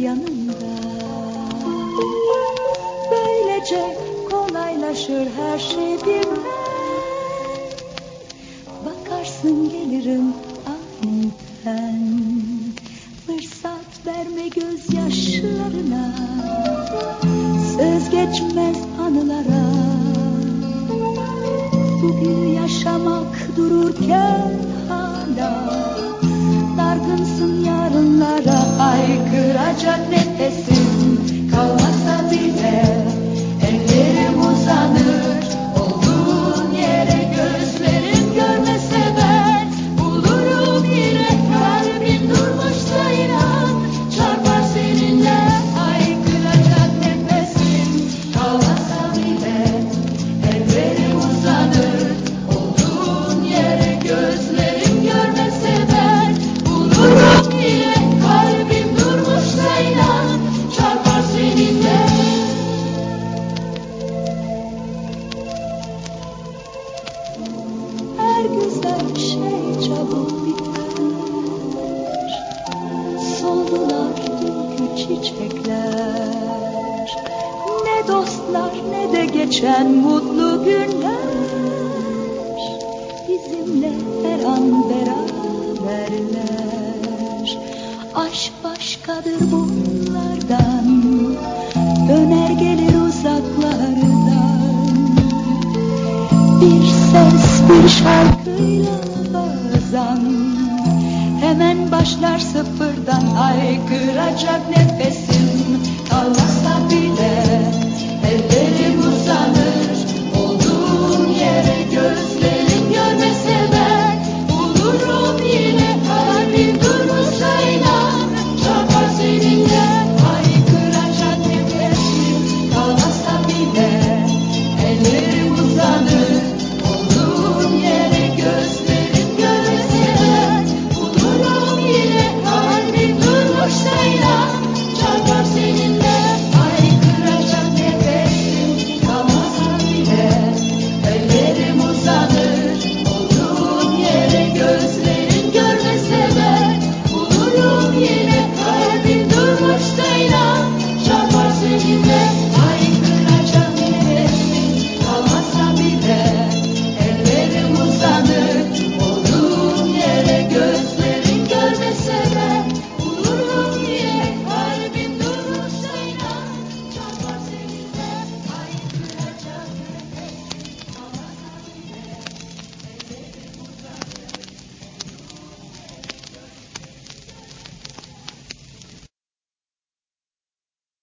yanında. Böylece kolaylaşır her şey birden. Bakarsın gelirim aniden. Fırsat verme gözyaşlarına. Söz geçmez anılara. Bugün yaşamak dururken hala Dargınsın Haykıracak nefesim çiçekler Ne dostlar ne de geçen mutlu günler. Bizimle her an beraberler. Aşk başkadır bunlardan. Döner gelir uzaklardan. Bir ses bir şarkıyla bazen. Hemen başlar sıfırdan Haykıracak nefesim Tarlasın